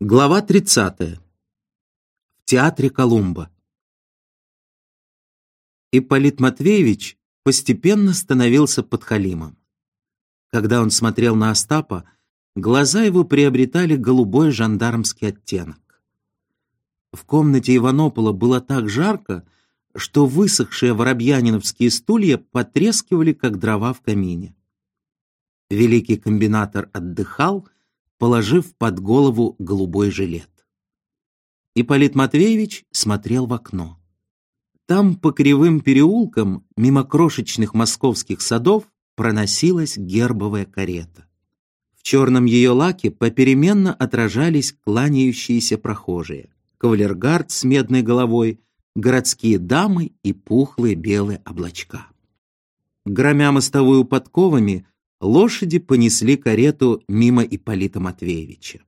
Глава 30. В театре Колумба. Ипполит Матвеевич постепенно становился подхалимом. Когда он смотрел на Остапа, глаза его приобретали голубой жандармский оттенок. В комнате Иванопола было так жарко, что высохшие воробьяниновские стулья потрескивали, как дрова в камине. Великий комбинатор отдыхал, положив под голову голубой жилет. Ипполит Матвеевич смотрел в окно. Там по кривым переулкам, мимо крошечных московских садов, проносилась гербовая карета. В черном ее лаке попеременно отражались кланяющиеся прохожие, кавалергард с медной головой, городские дамы и пухлые белые облачка. Громя мостовую подковами, лошади понесли карету мимо Ипполита Матвеевича.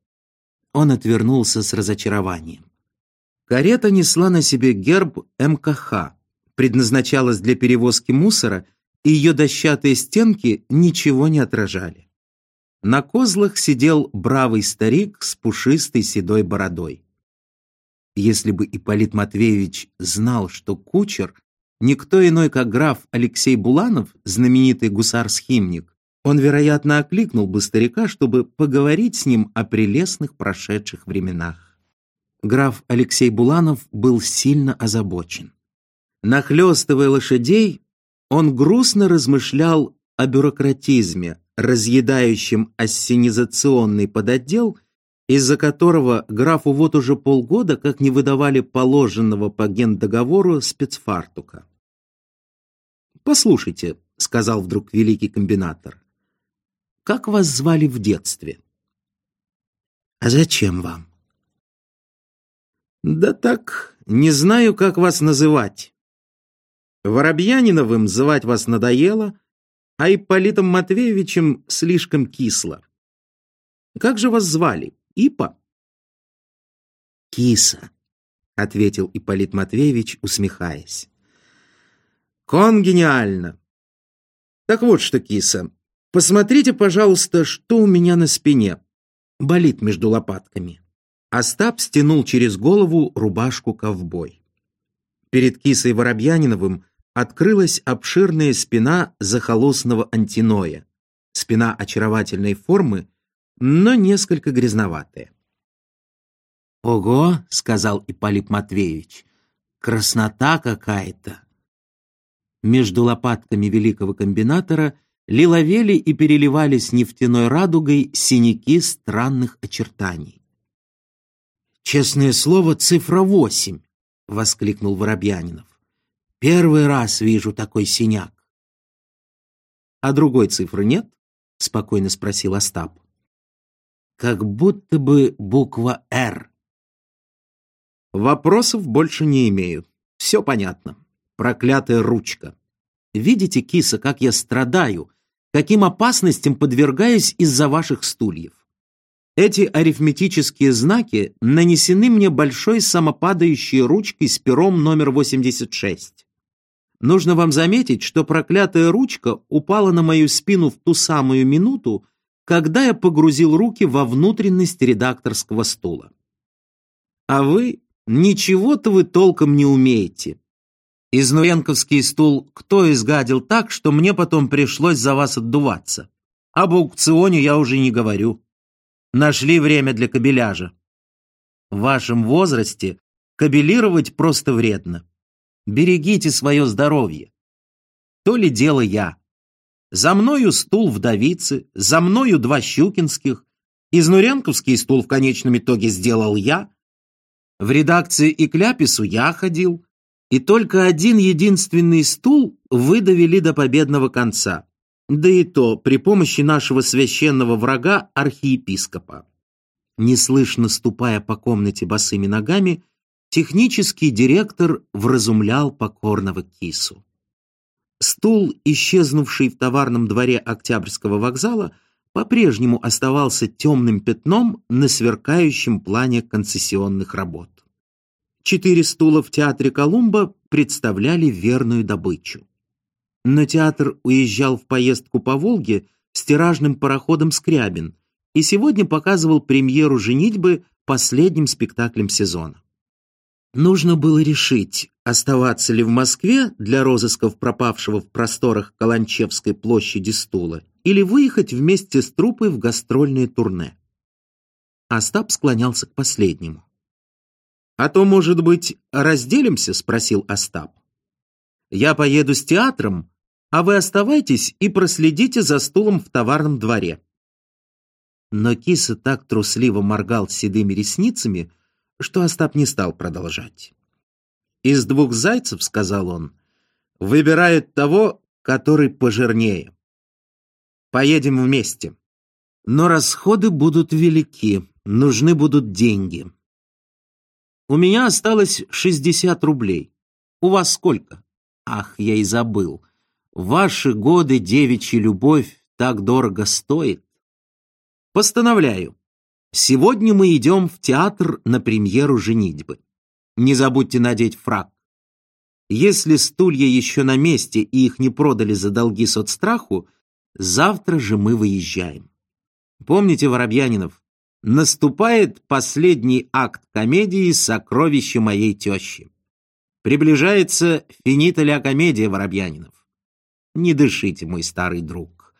Он отвернулся с разочарованием. Карета несла на себе герб МКХ, предназначалась для перевозки мусора, и ее дощатые стенки ничего не отражали. На козлах сидел бравый старик с пушистой седой бородой. Если бы Ипполит Матвеевич знал, что кучер — никто иной, как граф Алексей Буланов, знаменитый гусар-схимник, он, вероятно, окликнул бы старика, чтобы поговорить с ним о прелестных прошедших временах. Граф Алексей Буланов был сильно озабочен. Нахлёстывая лошадей, он грустно размышлял о бюрократизме, разъедающем ассенизационный подотдел, из-за которого графу вот уже полгода как не выдавали положенного по гендоговору спецфартука. «Послушайте», — сказал вдруг великий комбинатор, как вас звали в детстве? А зачем вам? Да так, не знаю, как вас называть. Воробьяниновым звать вас надоело, а Ипполитом Матвеевичем слишком кисло. Как же вас звали? Ипа? Киса, ответил Ипполит Матвеевич, усмехаясь. Конгениально. Так вот что, киса, Посмотрите, пожалуйста, что у меня на спине. Болит между лопатками. Остап стянул через голову рубашку ковбой. Перед кисой Воробьяниновым открылась обширная спина захолостного антиноя. Спина очаровательной формы, но несколько грязноватая. «Ого!» — сказал Ипполит Матвеевич. «Краснота какая-то!» Между лопатками великого комбинатора — лиловели и переливались нефтяной радугой синяки странных очертаний. «Честное слово, цифра восемь!» — воскликнул Воробьянинов. «Первый раз вижу такой синяк». «А другой цифры нет?» — спокойно спросил Остап. «Как будто бы буква «Р». «Вопросов больше не имею. Все понятно. Проклятая ручка. Видите, киса, как я страдаю, каким опасностям подвергаюсь из-за ваших стульев. Эти арифметические знаки нанесены мне большой самопадающей ручкой с пером номер 86. Нужно вам заметить, что проклятая ручка упала на мою спину в ту самую минуту, когда я погрузил руки во внутренность редакторского стула. А вы ничего-то вы толком не умеете. Изнуренковский стул кто изгадил так, что мне потом пришлось за вас отдуваться. Об аукционе я уже не говорю. Нашли время для кабеляжа. В вашем возрасте кабелировать просто вредно. Берегите свое здоровье. То ли дело я. За мною стул вдовицы, за мною два щукинских. Изнуренковский стул в конечном итоге сделал я. В редакции и кляпису я ходил, и только один единственный стул выдавили до победного конца, да и то при помощи нашего священного врага архиепископа. Неслышно ступая по комнате босыми ногами, технический директор вразумлял покорного кису. Стул, исчезнувший в товарном дворе Октябрьского вокзала, по-прежнему оставался темным пятном на сверкающем плане концессионных работ. Четыре стула в театре Колумба представляли верную добычу. Но театр уезжал в поездку по Волге с тиражным пароходом «Скрябин» и сегодня показывал премьеру «Женитьбы» последним спектаклем сезона. Нужно было решить, оставаться ли в Москве для розысков пропавшего в просторах Каланчевской площади стула или выехать вместе с труппой в гастрольное турне. Остап склонялся к последнему. «А то, может быть, разделимся?» — спросил Остап. «Я поеду с театром, а вы оставайтесь и проследите за стулом в товарном дворе». Но киса так трусливо моргал седыми ресницами, что Остап не стал продолжать. «Из двух зайцев, — сказал он, — выбирают того, который пожирнее. Поедем вместе. Но расходы будут велики, нужны будут деньги. У меня осталось шестьдесят рублей. У вас сколько? Ах, я и забыл. Ваши годы девичья любовь так дорого стоит. Постановляю, Сегодня мы идем в театр на премьеру «Женитьбы». Не забудьте надеть фрак. Если стулья еще на месте и их не продали за долги соцстраху, завтра же мы выезжаем. Помните, Воробьянинов, наступает последний акт комедии «Сокровище моей тещи». Приближается финита ля комедия, Воробьянинов. Не дышите, мой старый друг.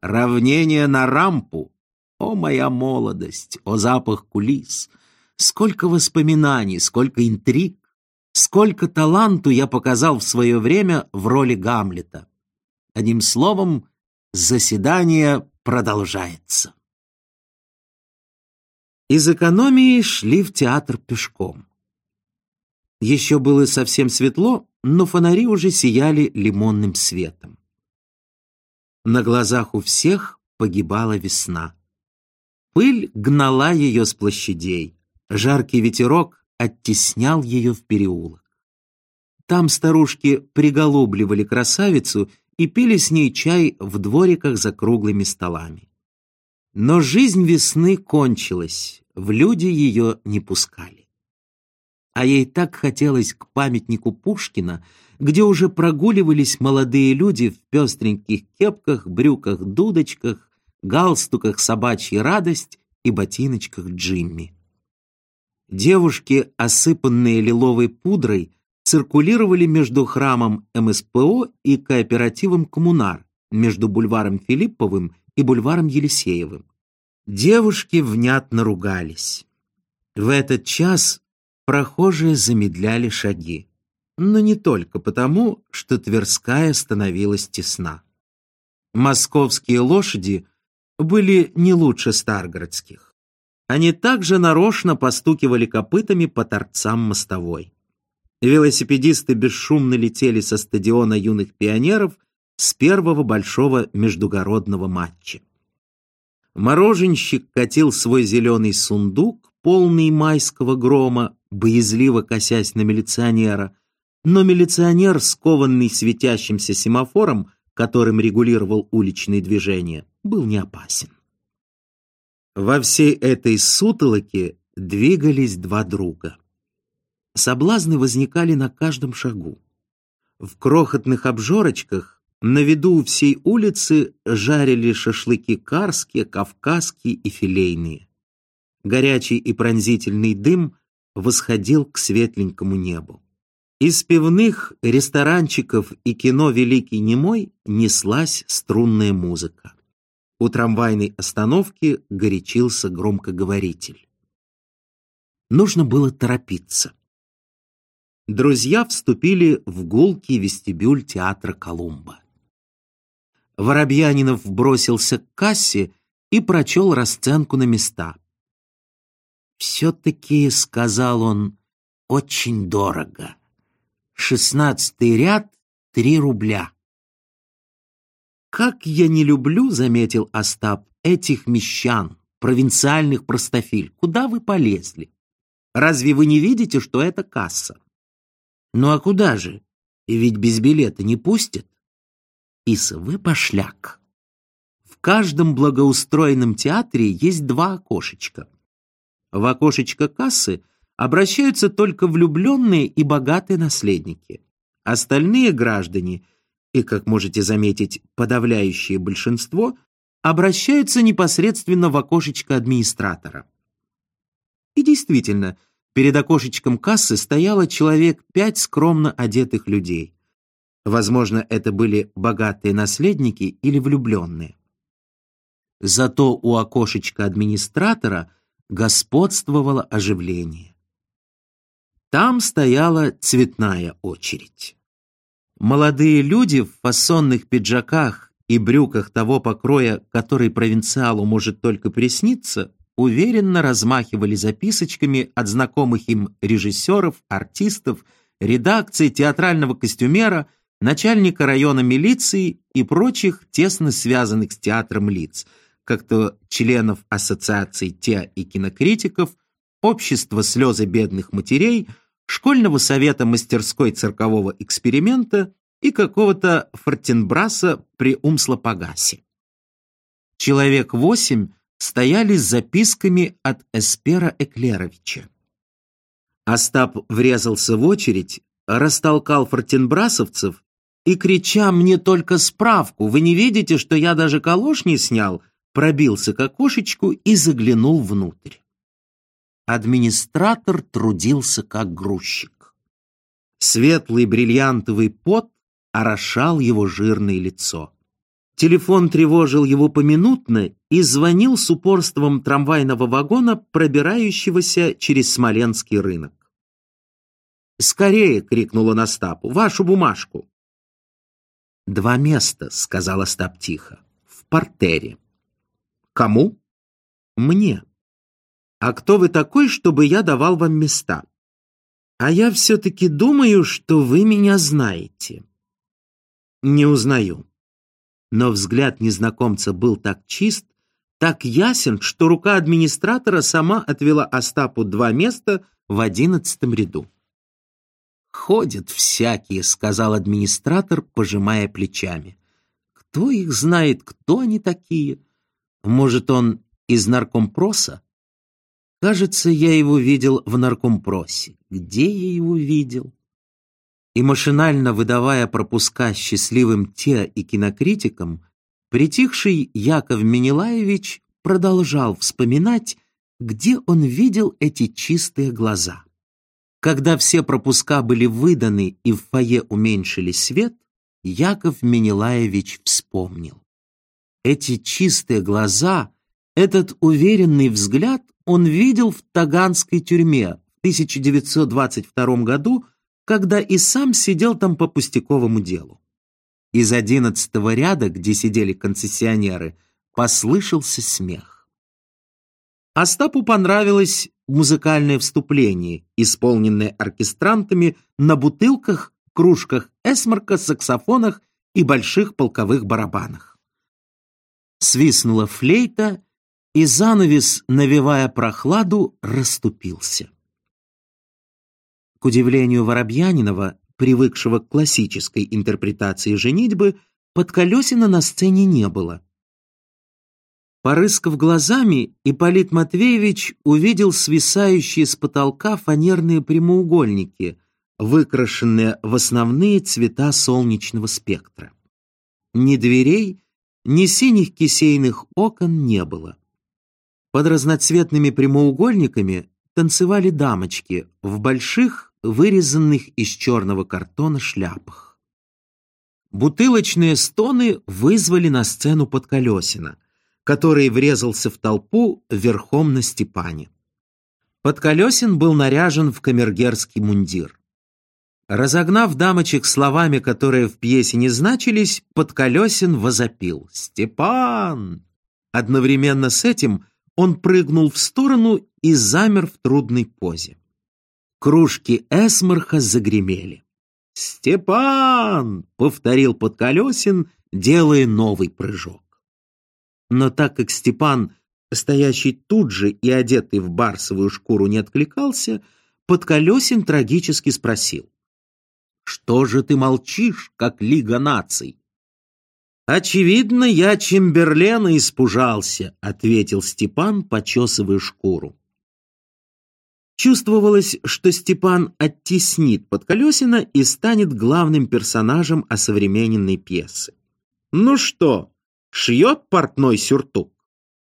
Равнение на рампу о, моя молодость, о запах кулис! Сколько воспоминаний, сколько интриг, сколько таланту я показал в свое время в роли Гамлета. Одним словом, заседание продолжается. Из экономии шли в театр пешком. Еще было совсем светло, но фонари уже сияли лимонным светом. На глазах у всех погибала весна. Пыль гнала ее с площадей. Жаркий ветерок оттеснял ее в переулок. Там старушки приголубливали красавицу и пили с ней чай в двориках за круглыми столами. Но жизнь весны кончилась, в люди ее не пускали. А ей так хотелось к памятнику Пушкина, где уже прогуливались молодые люди в пестреньких кепках, брюках-дудочках, галстуках «Собачья радость» и ботиночках Джимми. Девушки, осыпанные лиловой пудрой, циркулировали между храмом МСПО и кооперативом «Коммунар», между бульваром Филипповым и бульваром Елисеевым. Девушки внятно ругались. В этот час прохожие замедляли шаги. Но не только потому, что Тверская становилась тесна. Московские лошади были не лучше старгородских. Они также нарочно постукивали копытами по торцам мостовой. Велосипедисты бесшумно летели со стадиона юных пионеров с первого большого междугородного матча. Мороженщик катил свой зеленый сундук, полный майского грома, боязливо косясь на милиционера, но милиционер, скованный светящимся семафором, которым регулировал уличные движения, был не опасен. Во всей этой сутолоке двигались два друга. Соблазны возникали на каждом шагу. В крохотных обжорочках на виду всей улицы жарили шашлыки карские, кавказские и филейные. Горячий и пронзительный дым восходил к светленькому небу. Из пивных, ресторанчиков и кино «Великий немой» неслась струнная музыка. У трамвайной остановки горячился громкоговоритель. Нужно было торопиться. Друзья вступили в гулкий вестибюль театра Колумба. Воробьянинов бросился к кассе и прочел расценку на места. «Все-таки, — сказал он, — очень дорого. Шестнадцатый ряд — три рубля». «Как я не люблю, — заметил Остап, — этих мещан, провинциальных простофиль. Куда вы полезли? Разве вы не видите, что это касса? Ну а куда же? И ведь без билета не пустят. Иса, вы пошляк. В каждом благоустроенном театре есть два окошечка. В окошечко кассы обращаются только влюбленные и богатые наследники. Остальные граждане — и, как можете заметить, подавляющее большинство обращаются непосредственно в окошечко администратора. И действительно, перед окошечком кассы стояло человек пять скромно одетых людей. Возможно, это были богатые наследники или влюбленные. Зато у окошечка администратора господствовало оживление. Там стояла цветная очередь. Молодые люди в фасонных пиджаках и брюках того покроя, который провинциалу может только присниться, уверенно размахивали записочками от знакомых им режиссеров, артистов, редакции, театрального костюмера начальника района милиции и прочих тесно связанных с театром лиц, как то членов ассоциаций те и кинокритиков, общества слезы бедных матерей, школьного совета мастерской циркового эксперимента и какого-то Фортенбраса при Умслопогасе. Человек восемь стояли с записками от Эспера Эклеровича. Остап врезался в очередь, растолкал фортенбрасовцев и, крича «Мне только справку! Вы не видите, что я даже калош не снял?» пробился к окошечку и заглянул внутрь. Администратор трудился как грузчик. Светлый бриллиантовый пот орошал его жирное лицо. Телефон тревожил его поминутно и звонил с упорством трамвайного вагона, пробирающегося через Смоленский рынок. «Скорее!» — крикнула Настапу. «Вашу бумажку!» «Два места», — сказал Остап тихо, — «в портере». «Кому?» «Мне». «А кто вы такой, чтобы я давал вам места?» «А я все-таки думаю, что вы меня знаете». «Не узнаю». Но взгляд незнакомца был так чист, так ясен, что рука администратора сама отвела Остапу два места в одиннадцатом ряду. «Ходят всякие», — сказал администратор, пожимая плечами. «Кто их знает, кто они такие? Может, он из наркомпроса? Кажется, я его видел в наркомпросе. Где я его видел?» И машинально выдавая пропуска счастливым те и кинокритикам, притихший Яков Менелаевич продолжал вспоминать, где он видел эти чистые глаза. Когда все пропуска были выданы и в фойе уменьшили свет, Яков Менелаевич вспомнил. Эти чистые глаза, этот уверенный взгляд он видел в Таганской тюрьме в 1922 году, когда и сам сидел там по пустяковому делу. Из одиннадцатого ряда, где сидели концессионеры, послышался смех. Остапу понравилось музыкальное вступление, исполненное оркестрантами на бутылках, кружках эсмарка, саксофонах и больших полковых барабанах. Свистнула флейта, и занавес, навевая прохладу, расступился. К удивлению Воробьянинова, привыкшего к классической интерпретации женитьбы, Подколесина на сцене не было. Порыскав глазами, Ипполит Матвеевич увидел свисающие с потолка фанерные прямоугольники, выкрашенные в основные цвета солнечного спектра. Ни дверей, ни синих кисейных окон не было. Под разноцветными прямоугольниками танцевали дамочки в больших, вырезанных из черного картона шляпах. Бутылочные стоны вызвали на сцену Подколесина — который врезался в толпу верхом на Степане. Подколесин был наряжен в камергерский мундир. Разогнав дамочек словами, которые в пьесе не значились, Подколесин возопил «Степан!». Одновременно с этим он прыгнул в сторону и замер в трудной позе. Кружки Эсмарха загремели. «Степан!» — повторил Подколесин, делая новый прыжок. Но так как Степан, стоящий тут же и одетый в барсовую шкуру, не откликался, Подколесин трагически спросил. «Что же ты молчишь, как Лига наций?» «Очевидно, я Чемберлена испужался», — ответил Степан, почесывая шкуру. Чувствовалось, что Степан оттеснит Подколесина и станет главным персонажем осовремененной пьесы. «Ну что, шьет портной сюртук.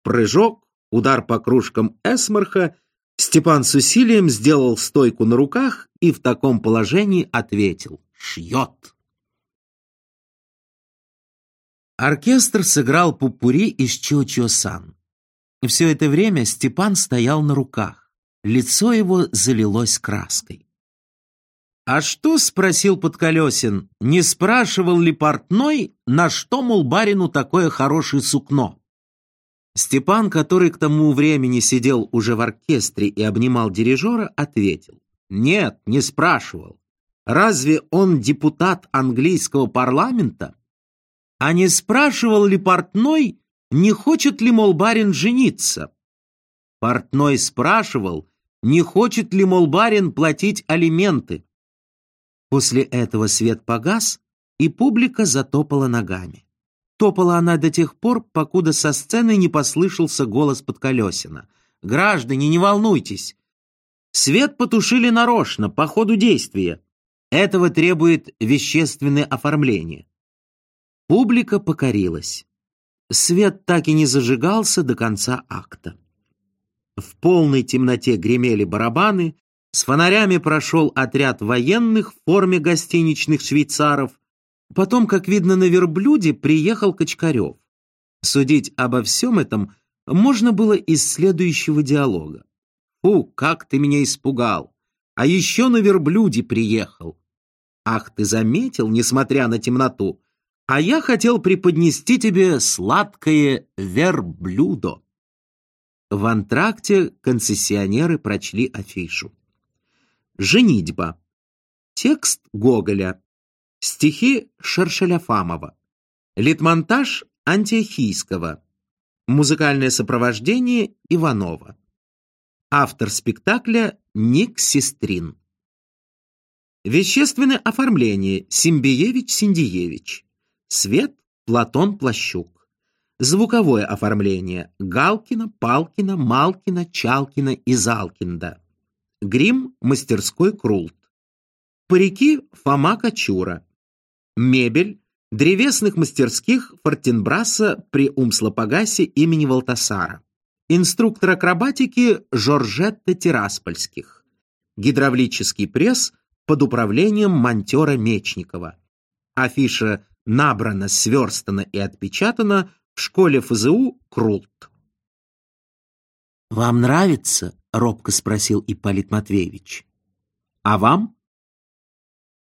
Прыжок, удар по кружкам эсмарха, Степан с усилием сделал стойку на руках и в таком положении ответил «Шьет». Оркестр сыграл пупури из Чо-Чо-Сан. Все это время Степан стоял на руках. Лицо его залилось краской. «А что?» — спросил Подколесин. «Не спрашивал ли портной, на что, мол, барину такое хорошее сукно?» Степан, который к тому времени сидел уже в оркестре и обнимал дирижера, ответил. «Нет, не спрашивал. Разве он депутат английского парламента? А не спрашивал ли портной, не хочет ли, мол, барин жениться? Портной спрашивал, не хочет ли, мол, барин платить алименты. После этого свет погас, и публика затопала ногами. Топала она до тех пор, покуда со сцены не послышался голос Подколесина. «Граждане, не волнуйтесь! Свет потушили нарочно, по ходу действия. Этого требует вещественное оформление». Публика покорилась. Свет так и не зажигался до конца акта. В полной темноте гремели барабаны, с фонарями прошел отряд военных в форме гостиничных швейцаров. Потом, как видно на верблюде, приехал Качкарев. Судить обо всем этом можно было из следующего диалога. «Фу, как ты меня испугал! А еще на верблюде приехал!» «Ах, ты заметил, несмотря на темноту, а я хотел преподнести тебе сладкое верблюдо». В антракте концессионеры прочли афишу. «Женитьба». Текст Гоголя. Стихи Шершеляфамова. Литмонтаж Антиохийского. Музыкальное сопровождение Иванова. Автор спектакля Ник Сестрин. Вещественное оформление Симбиевич-Синдиевич. Свет Платон Плащук. Звуковое оформление Галкина, Палкина, Малкина, Чалкина и Залкинда. Грим мастерской Крулт. Парики Фома Кочура. Мебель древесных мастерских Фортенбраса при Умслопогасе имени Валтасара. Инструктор акробатики Жоржетта Тираспольских. Гидравлический пресс под управлением монтера Мечникова. Афиша набрано, сверстано и отпечатано в школе ФЗУ Крулт. «Вам нравится?» — робко спросил Ипполит Матвеевич. «А вам?»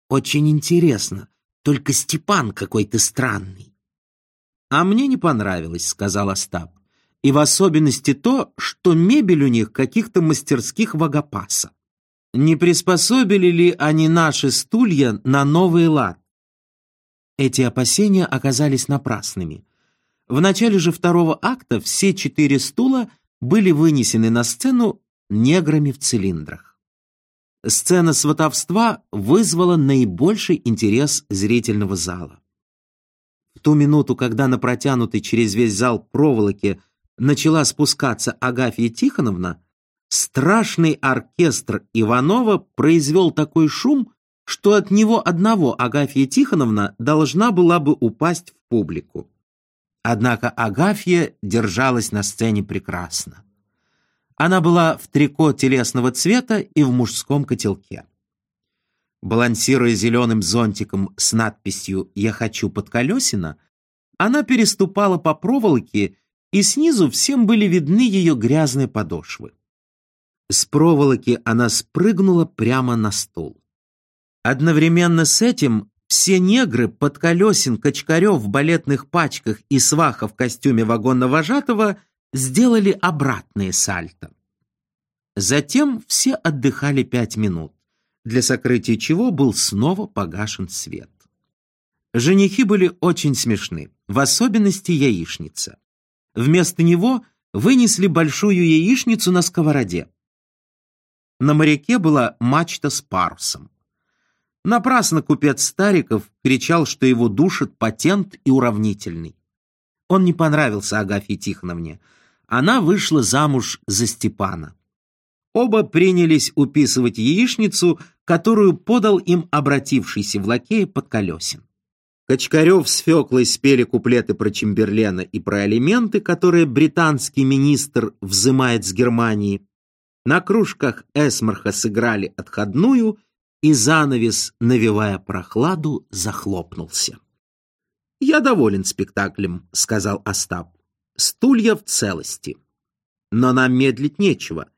«Очень интересно, только Степан какой-то странный». «А мне не понравилось», — сказал Остап. «И в особенности то, что мебель у них каких-то мастерских вагопаса. Не приспособили ли они наши стулья на новый лад? Эти опасения оказались напрасными. В начале же второго акта все четыре стула были вынесены на сцену неграми в цилиндрах. Сцена сватовства вызвала наибольший интерес зрительного зала. В ту минуту, когда на протянутой через весь зал проволоке начала спускаться Агафья Тихоновна, страшный оркестр Иванова произвел такой шум, что от него одного Агафья Тихоновна должна была бы упасть в публику. Однако Агафья держалась на сцене прекрасно. Она была в трико телесного цвета и в мужском котелке. Балансируя зеленым зонтиком с надписью «Я хочу под колесина», она переступала по проволоке, и снизу всем были видны ее грязные подошвы. С проволоки она спрыгнула прямо на стол. Одновременно с этим все негры под колесин Качкарев в балетных пачках и сваха в костюме вагонно-вожатого сделали обратные сальто. Затем все отдыхали пять минут, для сокрытия чего был снова погашен свет. Женихи были очень смешны, в особенности яичница. Вместо него вынесли большую яичницу на сковороде. На моряке была мачта с парусом. Напрасно купец Стариков кричал, что его душит патент и уравнительный. Он не понравился Агафье Тихоновне. Она вышла замуж за Степана. Оба принялись уписывать яичницу, которую подал им обратившийся в лакея под колесин. Качкарев с Феклой спели куплеты про Чемберлена и про алименты, которые британский министр взымает с Германии. На кружках эсмарха сыграли отходную, и занавес, навевая прохладу, захлопнулся. «Я доволен спектаклем», — сказал Остап. «Стулья в целости. Но нам медлить нечего.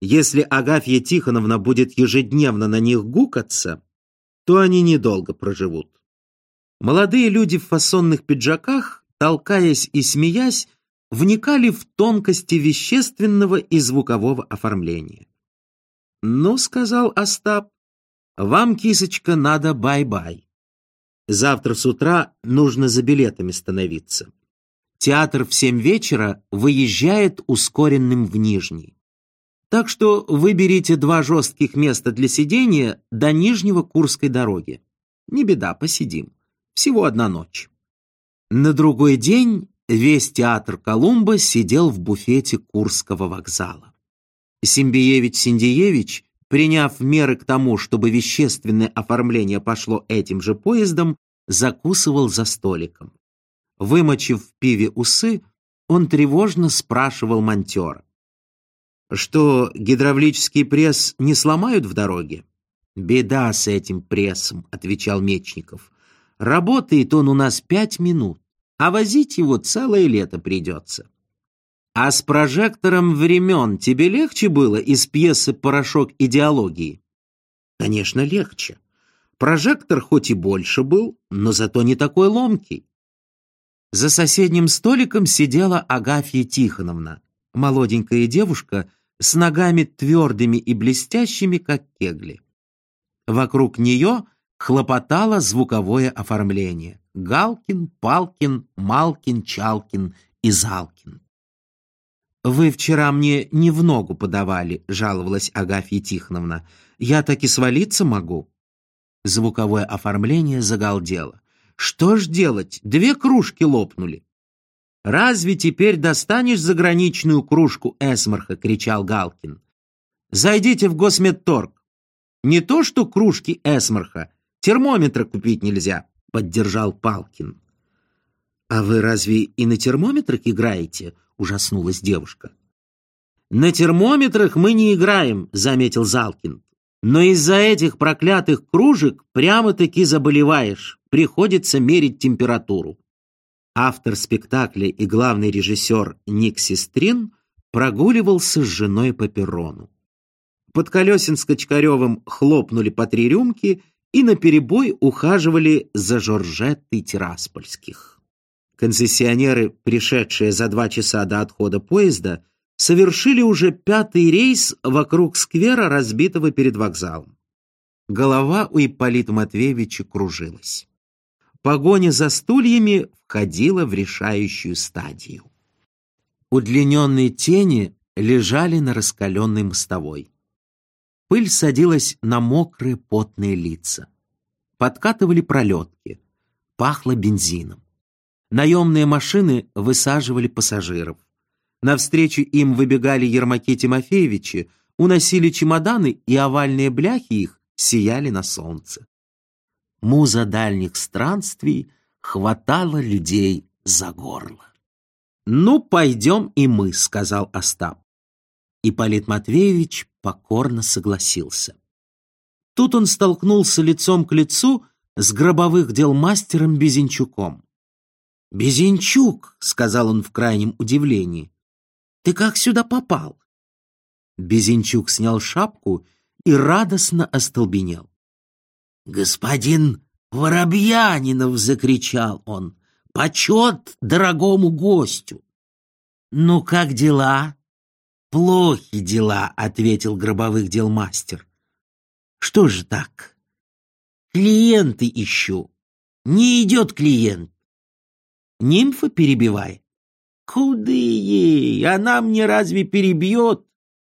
Если Агафья Тихоновна будет ежедневно на них гукаться, то они недолго проживут». Молодые люди в фасонных пиджаках, толкаясь и смеясь, вникали в тонкости вещественного и звукового оформления. «Ну, — сказал Остап, — вам, кисочка, надо бай-бай. Завтра с утра нужно за билетами становиться. Театр в семь вечера выезжает ускоренным в Нижний. Так что выберите два жестких места для сидения до Нижнего Курской дороги. Не беда, посидим. Всего одна ночь. На другой день весь театр Колумба сидел в буфете Курского вокзала. Симбиевич-Синдиевич, приняв меры к тому, чтобы вещественное оформление пошло этим же поездом, закусывал за столиком. Вымочив в пиве усы, он тревожно спрашивал монтера. «Что, гидравлический пресс не сломают в дороге?» «Беда с этим прессом», — отвечал Мечников. «Работает он у нас пять минут а возить его целое лето придется. А с прожектором времен тебе легче было из пьесы «Порошок идеологии»? Конечно, легче. Прожектор хоть и больше был, но зато не такой ломкий. За соседним столиком сидела Агафья Тихоновна, молоденькая девушка с ногами твердыми и блестящими, как кегли. Вокруг нее хлопотало звуковое оформление. Галкин, Палкин, Малкин, Чалкин и Залкин. «Вы вчера мне не в ногу подавали», — жаловалась Агафья Тихоновна. «Я так и свалиться могу». Звуковое оформление загалдело. «Что ж делать? Две кружки лопнули». «Разве теперь достанешь заграничную кружку Эсмарха?» — кричал Галкин. «Зайдите в Госмедторг. Не то что кружки Эсмарха, термометра купить нельзя». — поддержал Палкин. «А вы разве и на термометрах играете?» — ужаснулась девушка. «На термометрах мы не играем», — заметил Залкин. «Но из-за этих проклятых кружек прямо-таки заболеваешь. Приходится мерить температуру». Автор спектакля и главный режиссер Ник Сестрин прогуливался с женой по перрону. Под колесин с Качкаревым хлопнули по три рюмки, и наперебой ухаживали за Жоржеттой Тираспольских. Концессионеры, пришедшие за два часа до отхода поезда, совершили уже пятый рейс вокруг сквера, разбитого перед вокзалом. Голова у Ипполита Матвеевича кружилась. Погоня за стульями входила в решающую стадию. Удлиненные тени лежали на раскаленной мостовой. Пыль садилась на мокрые потные лица. Подкатывали пролетки. Пахло бензином. Наемные машины высаживали пассажиров. Навстречу им выбегали Ермаки Тимофеевичи, уносили чемоданы, и овальные бляхи их сияли на солнце. Муза дальних странствий хватала людей за горло. «Ну, пойдем и мы», — сказал Остап. Ипполит Матвеевич покорно согласился. Тут он столкнулся лицом к лицу с гробовых дел мастером Безенчуком. «Безенчук», — сказал он в крайнем удивлении, — «ты как сюда попал?» Безенчук снял шапку и радостно остолбенел. «Господин Воробьянинов!» — закричал он. «Почет дорогому гостю!» «Ну, как дела?» «Плохи дела», — ответил гробовых дел мастер. «Что же так?» «Клиенты ищу. Не идет клиент». «Нимфа перебивает». «Куды ей? Она мне разве перебьет?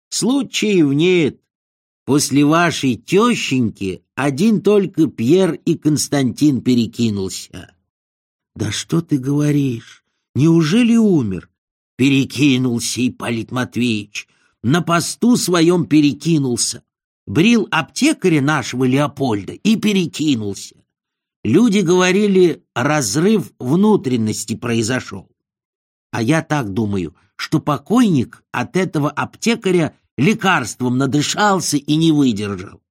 Случаев нет. После вашей тещеньки один только Пьер и Константин перекинулся». «Да что ты говоришь? Неужели умер? Перекинулся Ипполит Матвеевич, на посту своем перекинулся. Брил аптекаря нашего Леопольда и перекинулся. Люди говорили, разрыв внутренности произошел. А я так думаю, что покойник от этого аптекаря лекарством надышался и не выдержал.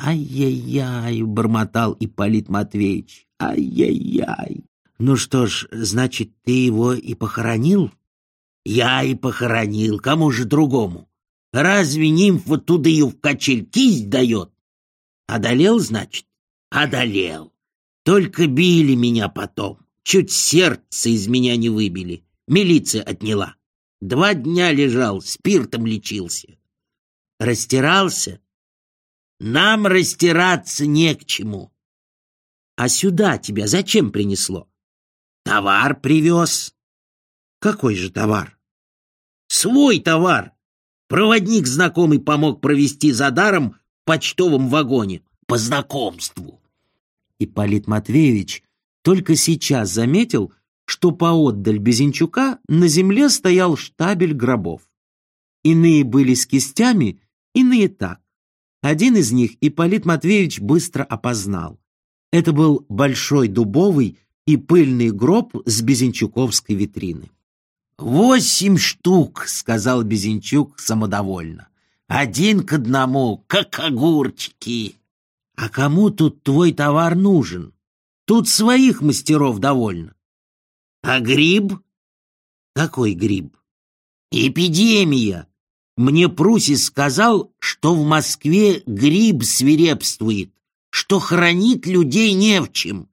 «Ай-яй-яй!» — бормотал Ипполит Матвеевич. «Ай-яй-яй!» «Ну что ж, значит, ты его и похоронил?» «Я и похоронил. Кому же другому? Разве нимфа туда ее в качель кисть дает? Одолел, значит? Одолел. Только били меня потом. Чуть сердце из меня не выбили. Милиция отняла. Два дня лежал, спиртом лечился. Растирался? Нам растираться не к чему. А сюда тебя зачем принесло? Товар привез. Какой же товар? Свой товар. Проводник знакомый помог провести за даром в почтовом вагоне. По знакомству. Ипполит Матвеевич только сейчас заметил, что поотдаль Безенчука на земле стоял штабель гробов. Иные были с кистями, иные так. Один из них Ипполит Матвеевич быстро опознал. Это был большой дубовый и пыльный гроб с Безенчуковской витрины. «Восемь штук», — сказал Безенчук самодовольно. «Один к одному, как огурчики». «А кому тут твой товар нужен? Тут своих мастеров довольно». «А гриб?» «Какой гриб?» «Эпидемия. Мне Прусис сказал, что в Москве гриб свирепствует, что хранить людей не в чем.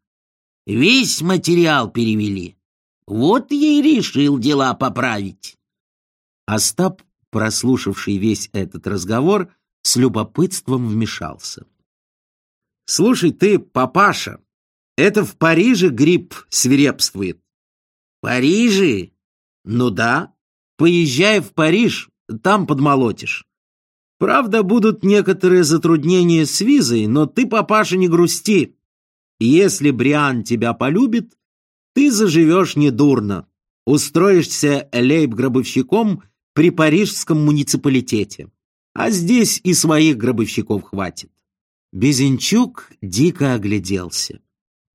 Весь материал перевели. Вот я и решил дела поправить. Остап, прослушавший весь этот разговор, с любопытством вмешался. «Слушай ты, папаша, это в Париже гриб свирепствует». «Париже?» «Ну да. Поезжай в Париж, там подмолотишь. Правда, будут некоторые затруднения с визой, но ты, папаша, не грусти. Если Бриан тебя полюбит, ты заживешь недурно. Устроишься лейб-гробовщиком при парижском муниципалитете. А здесь и своих гробовщиков хватит. Безенчук дико огляделся.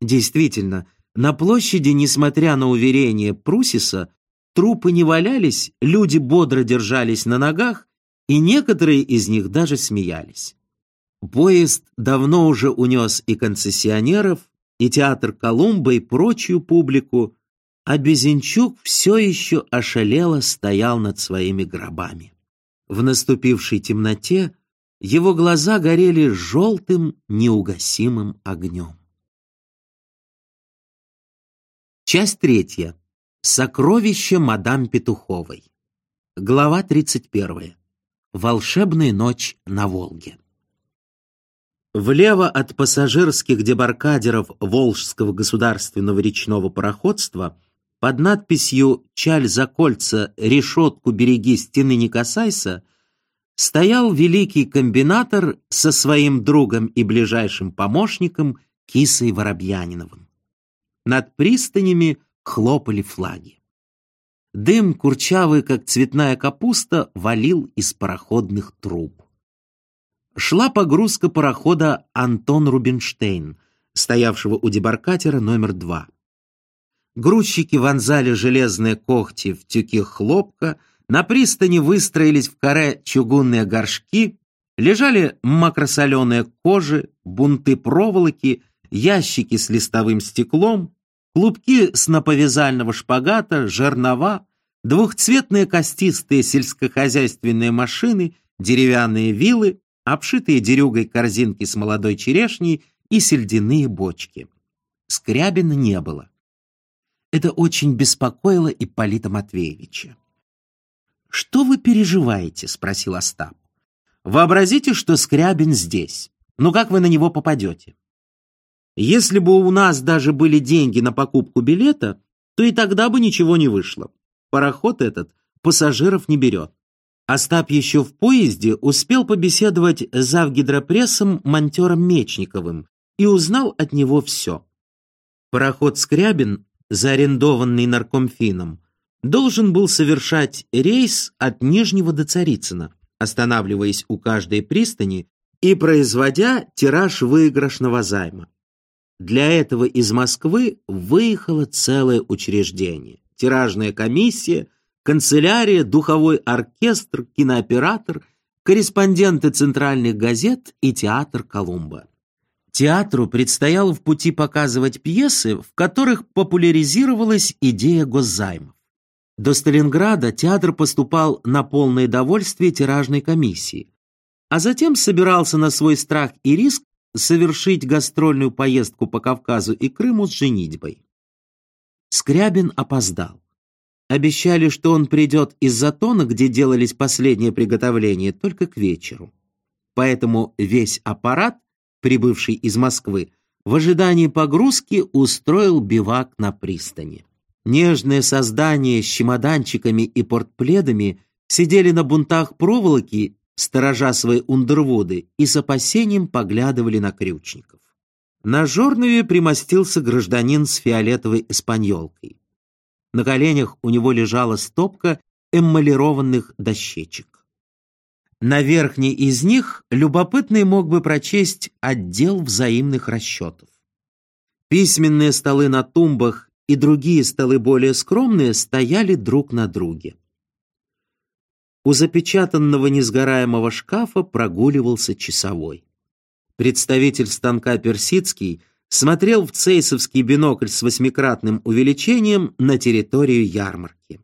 Действительно, на площади, несмотря на уверение Прусиса, трупы не валялись, люди бодро держались на ногах, и некоторые из них даже смеялись. Поезд давно уже унес и концессионеров, и театр Колумба, и прочую публику, а Безенчук все еще ошалело стоял над своими гробами. В наступившей темноте его глаза горели желтым неугасимым огнем. Часть третья. Сокровище мадам Петуховой. Глава 31. Волшебная ночь на Волге. Влево от пассажирских дебаркадеров Волжского государственного речного пароходства под надписью «Чаль за кольца, решетку береги, стены не касайся» стоял великий комбинатор со своим другом и ближайшим помощником Кисой Воробьяниновым. Над пристанями хлопали флаги. Дым, курчавый, как цветная капуста, валил из пароходных труб шла погрузка парохода «Антон Рубинштейн», стоявшего у дебаркатера номер два. Грузчики вонзали железные когти в тюки хлопка, на пристани выстроились в каре чугунные горшки, лежали макросоленые кожи, бунты проволоки, ящики с листовым стеклом, клубки сноповязального шпагата, жернова, двухцветные костистые сельскохозяйственные машины, деревянные вилы, обшитые дерюгой корзинки с молодой черешней и сельдяные бочки. Скрябина не было. Это очень беспокоило Ипполита Матвеевича. «Что вы переживаете?» — спросил Остап. «Вообразите, что Скрябин здесь. Ну как вы на него попадете? Если бы у нас даже были деньги на покупку билета, то и тогда бы ничего не вышло. Пароход этот пассажиров не берет. Остап еще в поезде успел побеседовать с завгидропрессом монтером Мечниковым и узнал от него все. Пароход «Скрябин», заарендованный наркомфином, должен был совершать рейс от Нижнего до Царицына, останавливаясь у каждой пристани и производя тираж выигрышного займа. Для этого из Москвы выехало целое учреждение, тиражная комиссия, канцелярия, духовой оркестр, кинооператор, корреспонденты центральных газет и театр Колумба. Театру предстояло в пути показывать пьесы, в которых популяризировалась идея госзаймов. До Сталинграда театр поступал на полное довольствие тиражной комиссии, а затем собирался на свой страх и риск совершить гастрольную поездку по Кавказу и Крыму с женитьбой. Скрябин опоздал. Обещали, что он придет из Затона, где делались последние приготовления, только к вечеру. Поэтому весь аппарат, прибывший из Москвы, в ожидании погрузки устроил бивак на пристани. Нежные создания с чемоданчиками и портпледами сидели на бунтах проволоки, сторожа свои ундервуды, и с опасением поглядывали на крючников. На Жорнове примостился гражданин с фиолетовой эспаньолкой. На коленях у него лежала стопка эмалированных дощечек. На верхней из них любопытный мог бы прочесть отдел взаимных расчетов. Письменные столы на тумбах и другие столы более скромные стояли друг на друге. У запечатанного несгораемого шкафа прогуливался часовой. Представитель станка Персидский – смотрел в цейсовский бинокль с восьмикратным увеличением на территорию ярмарки.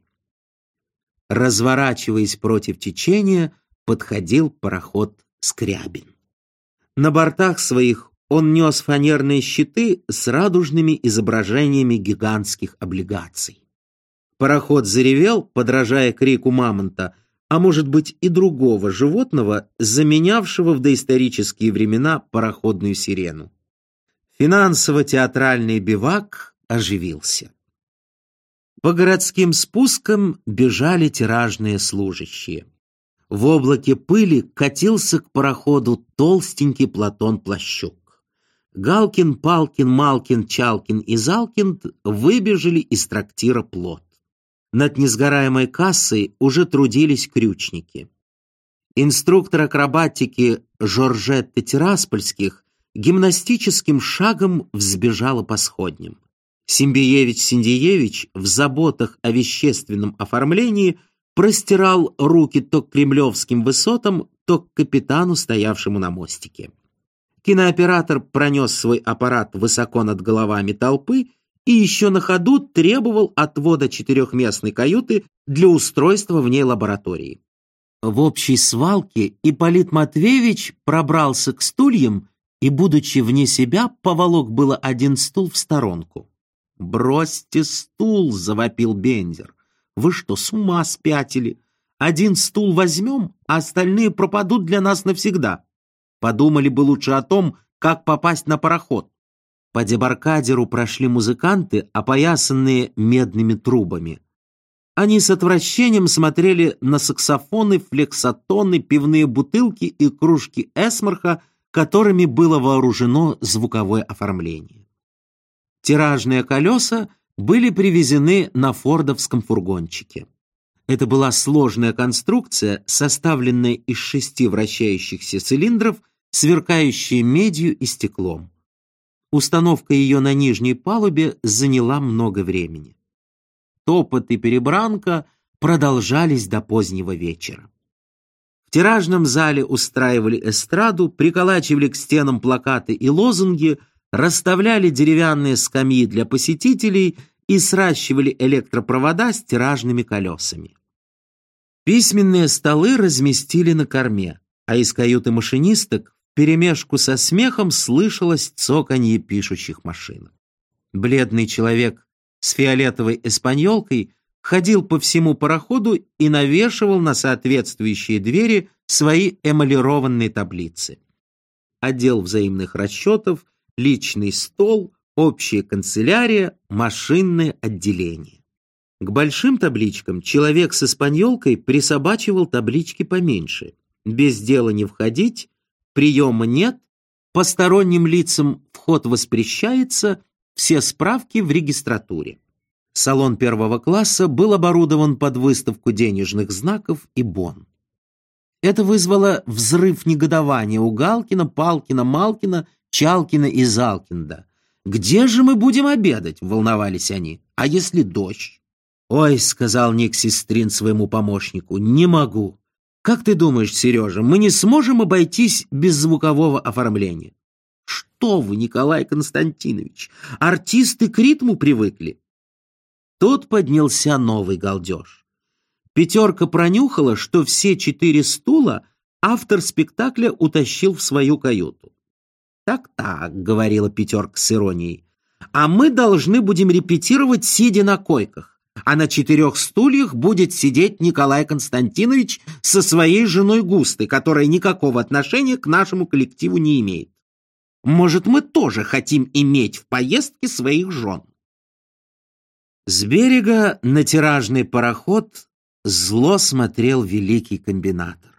Разворачиваясь против течения, подходил пароход Скрябин. На бортах своих он нес фанерные щиты с радужными изображениями гигантских облигаций. Пароход заревел, подражая крику мамонта, а может быть и другого животного, заменявшего в доисторические времена пароходную сирену. Финансово-театральный бивак оживился. По городским спускам бежали тиражные служащие. В облаке пыли катился к пароходу толстенький Платон Плащук. Галкин, Палкин, Малкин, Чалкин и Залкин выбежали из трактира плот. Над несгораемой кассой уже трудились крючники. Инструктор акробатики Жоржетты Тираспольских гимнастическим шагом взбежала по сходням. Симбиевич-Синдиевич в заботах о вещественном оформлении простирал руки то к кремлевским высотам, то к капитану, стоявшему на мостике. Кинооператор пронес свой аппарат высоко над головами толпы и еще на ходу требовал отвода четырехместной каюты для устройства в ней лаборатории. В общей свалке Ипполит Матвеевич пробрался к стульям и, будучи вне себя, поволок было один стул в сторонку. «Бросьте стул!» — завопил Бендер. «Вы что, с ума спятили? Один стул возьмем, а остальные пропадут для нас навсегда. Подумали бы лучше о том, как попасть на пароход». По дебаркадеру прошли музыканты, опоясанные медными трубами. Они с отвращением смотрели на саксофоны, флексотоны, пивные бутылки и кружки эсмарха, которыми было вооружено звуковое оформление. Тиражные колеса были привезены на фордовском фургончике. Это была сложная конструкция, составленная из шести вращающихся цилиндров, сверкающие медью и стеклом. Установка ее на нижней палубе заняла много времени. Топот и перебранка продолжались до позднего вечера. В тиражном зале устраивали эстраду, приколачивали к стенам плакаты и лозунги, расставляли деревянные скамьи для посетителей и сращивали электропровода с тиражными колесами. Письменные столы разместили на корме, а из каюты машинисток вперемешку со смехом слышалось цоканье пишущих машинок. Бледный человек с фиолетовой эспаньолкой ходил по всему пароходу и навешивал на соответствующие двери свои эмалированные таблицы. Отдел взаимных расчетов, личный стол, общая канцелярия, машинное отделение. К большим табличкам человек с испаньолкой присобачивал таблички поменьше. Без дела не входить, приема нет, посторонним лицам вход воспрещается, все справки в регистратуре. Салон первого класса был оборудован под выставку денежных знаков и бон. Это вызвало взрыв негодования у Галкина, Палкина, Малкина, Чалкина и Залкинда. «Где же мы будем обедать?» — волновались они. «А если дождь?» «Ой», — сказал Ник Сестрин своему помощнику, — «не могу. Как ты думаешь, Сережа, мы не сможем обойтись без звукового оформления? Что вы, Николай Константинович, артисты к ритму привыкли. Тут поднялся новый галдеж. Пятерка пронюхала, что все четыре стула автор спектакля утащил в свою каюту. «Так-так», — говорила пятерка с иронией, «а мы должны будем репетировать, сидя на койках, а на четырех стульях будет сидеть Николай Константинович со своей женой Густой, которая никакого отношения к нашему коллективу не имеет. Может, мы тоже хотим иметь в поездке своих жен?» С берега на тиражный пароход зло смотрел великий комбинатор.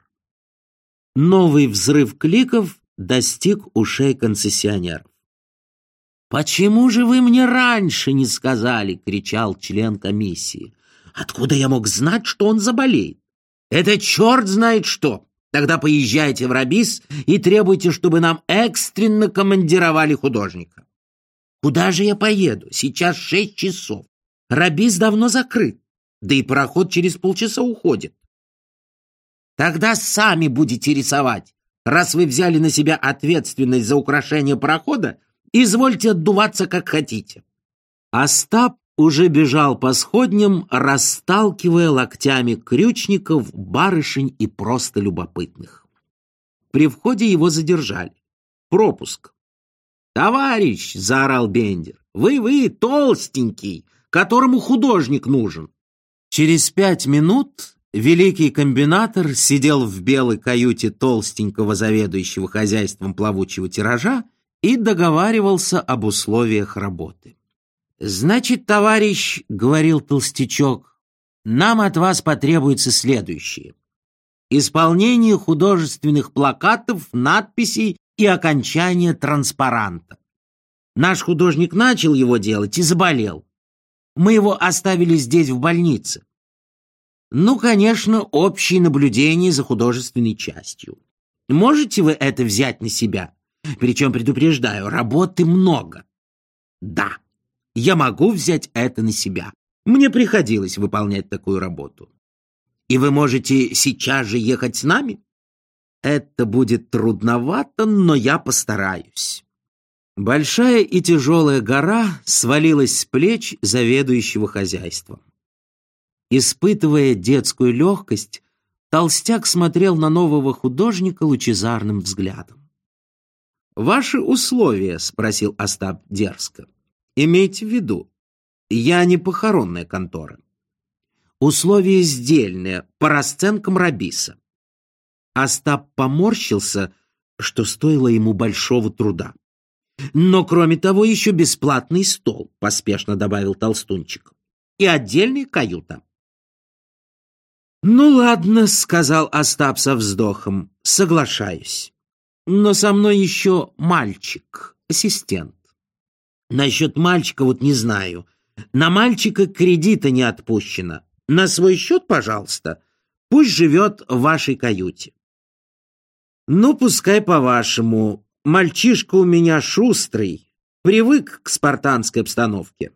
Новый взрыв кликов достиг ушей концессионеров. «Почему же вы мне раньше не сказали?» — кричал член комиссии. «Откуда я мог знать, что он заболеет? Это черт знает что! Тогда поезжайте в Рабис и требуйте, чтобы нам экстренно командировали художника». «Куда же я поеду? Сейчас шесть часов. Рабис давно закрыт, да и пароход через полчаса уходит. Тогда сами будете рисовать. Раз вы взяли на себя ответственность за украшение парохода, извольте отдуваться, как хотите». Остап уже бежал по сходням, расталкивая локтями крючников, барышень и просто любопытных. При входе его задержали. Пропуск. «Товарищ!» — заорал Бендер. «Вы-вы, толстенький, которому художник нужен!» Через пять минут Великий комбинатор сидел в белой каюте толстенького заведующего хозяйством плавучего тиража и договаривался об условиях работы. «Значит, товарищ, — говорил толстячок, — нам от вас потребуется следующее. Исполнение художественных плакатов, надписей и окончание транспаранта. Наш художник начал его делать и заболел. Мы его оставили здесь, в больнице. Ну, конечно, общие наблюдения за художественной частью. Можете вы это взять на себя? Причем, предупреждаю, работы много. Да, я могу взять это на себя. Мне приходилось выполнять такую работу. И вы можете сейчас же ехать с нами? Это будет трудновато, но я постараюсь. Большая и тяжелая гора свалилась с плеч заведующего хозяйством. Испытывая детскую легкость, толстяк смотрел на нового художника лучезарным взглядом. «Ваши условия?» — спросил Остап дерзко. «Имейте в виду, я не похоронная контора. Условия сдельные, по расценкам Рабиса». Остап поморщился, что стоило ему большого труда. «Но, кроме того, еще бесплатный стол», — поспешно добавил Толстунчик, «и отдельная каюта». «Ну ладно», — сказал Остап со вздохом, — «соглашаюсь. Но со мной еще мальчик, ассистент. Насчет мальчика вот не знаю. На мальчика кредита не отпущено. На свой счет, пожалуйста. Пусть живет в вашей каюте». «Ну, пускай по-вашему. Мальчишка у меня шустрый, привык к спартанской обстановке».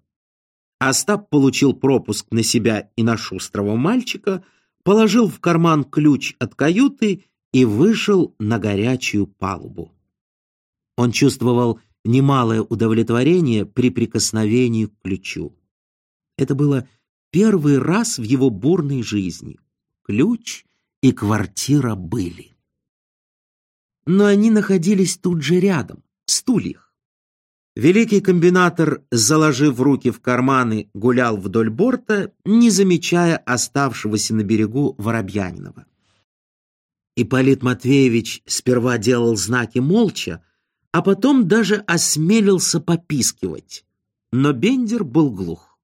Остап получил пропуск на себя и на шустрого мальчика — положил в карман ключ от каюты и вышел на горячую палубу. Он чувствовал немалое удовлетворение при прикосновении к ключу. Это было первый раз в его бурной жизни. Ключ и квартира были. Но они находились тут же рядом, в стульях. Великий комбинатор, заложив руки в карманы, гулял вдоль борта, не замечая оставшегося на берегу Воробьянинова. Ипполит Матвеевич сперва делал знаки молча, а потом даже осмелился попискивать. Но Бендер был глух.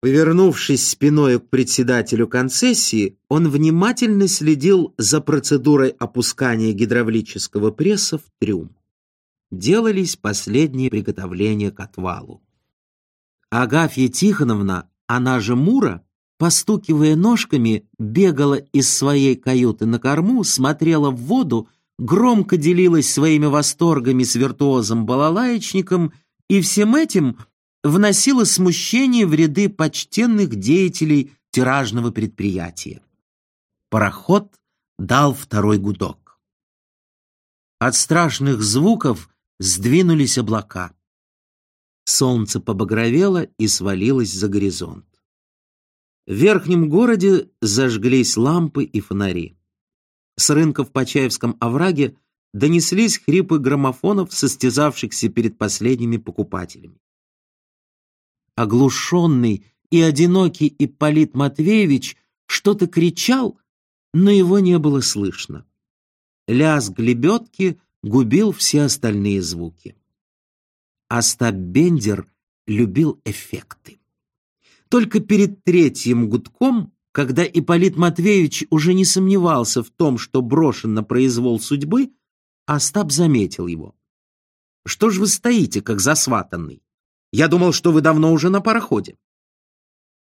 Повернувшись спиной к председателю концессии, он внимательно следил за процедурой опускания гидравлического пресса в трюм делались последние приготовления к отвалу. Агафья Тихоновна, она же Мура, постукивая ножками, бегала из своей каюты на корму, смотрела в воду, громко делилась своими восторгами с виртуозом-балалаечником и всем этим вносила смущение в ряды почтенных деятелей тиражного предприятия. Пароход дал второй гудок. От страшных звуков сдвинулись облака. Солнце побагровело и свалилось за горизонт. В верхнем городе зажглись лампы и фонари. С рынка в Почаевском овраге донеслись хрипы граммофонов, состязавшихся перед последними покупателями. Оглушенный и одинокий Ипполит Матвеевич что-то кричал, но его не было слышно. Лязг лебедки губил все остальные звуки. Остап Бендер любил эффекты. Только перед третьим гудком, когда Ипполит Матвеевич уже не сомневался в том, что брошен на произвол судьбы, Остап заметил его. «Что ж вы стоите, как засватанный? Я думал, что вы давно уже на пароходе.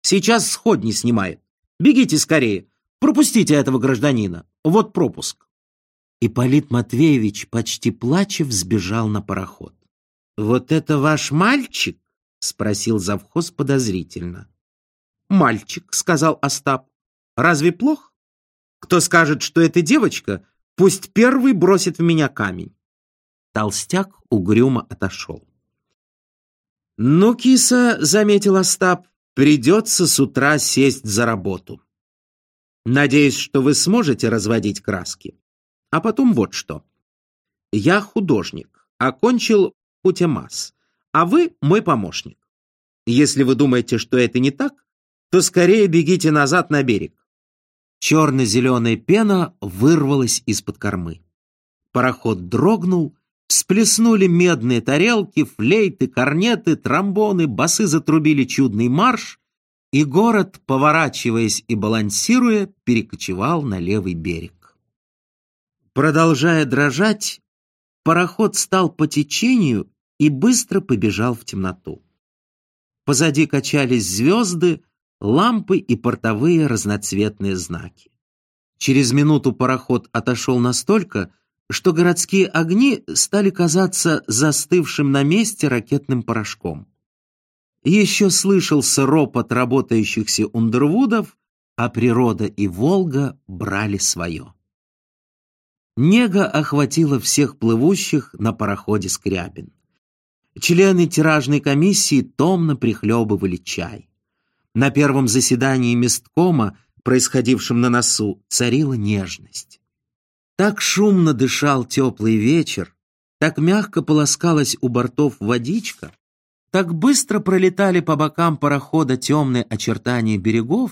Сейчас сходни снимает. Бегите скорее, пропустите этого гражданина. Вот пропуск». Ипполит Матвеевич, почти плача, взбежал на пароход. «Вот это ваш мальчик?» — спросил завхоз подозрительно. «Мальчик», — сказал Остап. «Разве плохо? Кто скажет, что это девочка, пусть первый бросит в меня камень». Толстяк угрюмо отошел. «Ну, киса», — заметил Остап, — «придется с утра сесть за работу. Надеюсь, что вы сможете разводить краски. А потом вот что. Я художник, окончил Путемас, а вы мой помощник. Если вы думаете, что это не так, то скорее бегите назад на берег. Черно-зеленая пена вырвалась из-под кормы. Пароход дрогнул, всплеснули медные тарелки, флейты, корнеты, тромбоны, басы затрубили чудный марш, и город, поворачиваясь и балансируя, перекочевал на левый берег. Продолжая дрожать, пароход стал по течению и быстро побежал в темноту. Позади качались звезды, лампы и портовые разноцветные знаки. Через минуту пароход отошел настолько, что городские огни стали казаться застывшим на месте ракетным порошком. Еще слышался ропот работающихся ундервудов, а природа и Волга брали свое. Нега охватила всех плывущих на пароходе Скрябин. Члены тиражной комиссии томно прихлебывали чай. На первом заседании месткома, происходившем на носу, царила нежность. Так шумно дышал теплый вечер, так мягко полоскалась у бортов водичка, так быстро пролетали по бокам парохода темные очертания берегов,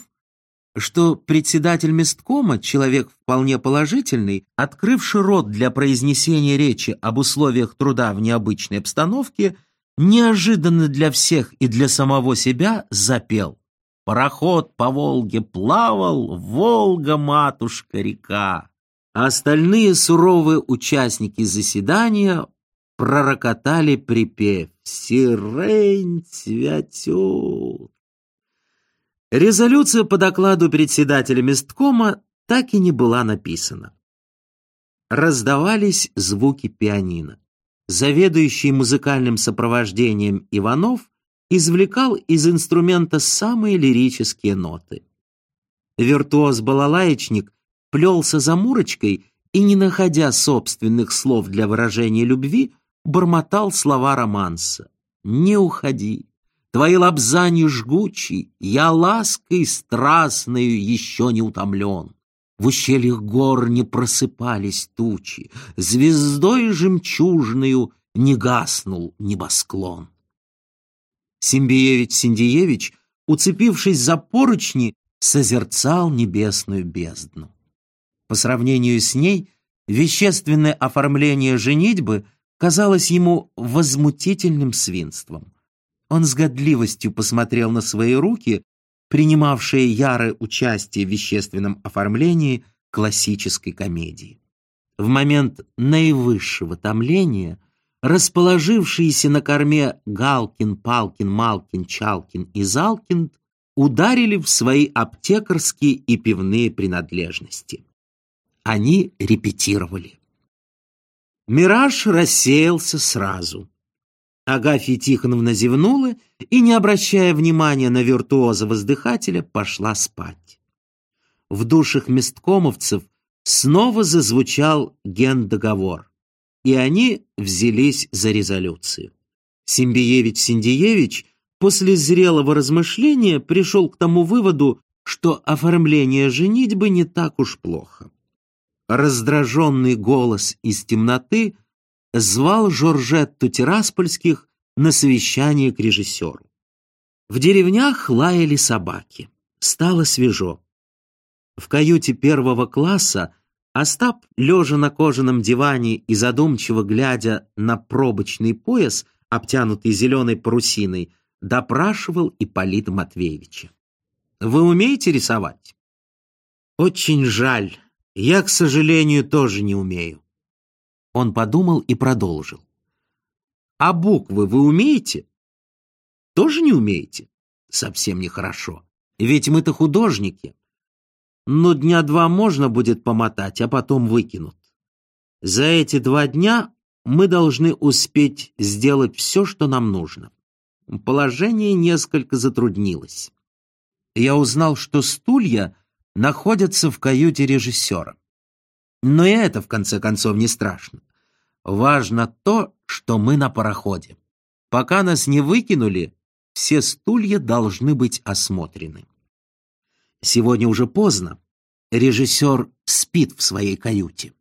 что председатель месткома, человек вполне положительный, открывший рот для произнесения речи об условиях труда в необычной обстановке, неожиданно для всех и для самого себя запел. Пароход по Волге плавал, Волга, матушка, река. А остальные суровые участники заседания пророкотали припев «Сирень цвятет». Резолюция по докладу председателя месткома так и не была написана. Раздавались звуки пианино. Заведующий музыкальным сопровождением Иванов извлекал из инструмента самые лирические ноты. Виртуоз-балалаечник плелся за Мурочкой и, не находя собственных слов для выражения любви, бормотал слова романса. «Не уходи, твои лобзани жгучи, я лаской страстною еще не утомлен». В ущельях гор не просыпались тучи, Звездой жемчужною не гаснул небосклон. Симбиевич-Синдиевич, уцепившись за поручни, созерцал небесную бездну. По сравнению с ней, вещественное оформление женитьбы казалось ему возмутительным свинством. Он с годливостью посмотрел на свои руки, принимавшие ярое участие в вещественном оформлении классической комедии. В момент наивысшего томления – расположившиеся на корме Галкин, Палкин, Малкин, Чалкин и Залкин ударили в свои аптекарские и пивные принадлежности. Они репетировали. Мираж рассеялся сразу. Агафья Тихоновна зевнула и, не обращая внимания на виртуоза-воздыхателя, пошла спать. В душах месткомовцев Снова зазвучал гендоговор, и они взялись за резолюцию. Симбиевич-Синдиевич после зрелого размышления пришел к тому выводу, что оформление женитьбы не так уж плохо. Раздраженный голос из темноты звал Жоржетту Тираспольских на совещание к режиссеру. В деревнях лаяли собаки. Стало свежо. В каюте первого класса Остап, лежа на кожаном диване и задумчиво глядя на пробочный пояс, обтянутый зеленой парусиной, допрашивал Ипполита Матвеевича. «Вы умеете рисовать?» «Очень жаль. Я, к сожалению, тоже не умею». Он подумал и продолжил. «А буквы вы умеете?» «Тоже не умеете?» «Совсем нехорошо. Ведь мы-то художники но дня два можно будет помотать, а потом выкинут. За эти два дня мы должны успеть сделать все, что нам нужно. Положение несколько затруднилось. Я узнал, что стулья находятся в каюте режиссера. Но и это, в конце концов, не страшно. Важно то, что мы на пароходе. Пока нас не выкинули, все стулья должны быть осмотрены. Сегодня уже поздно. Режиссер спит в своей каюте.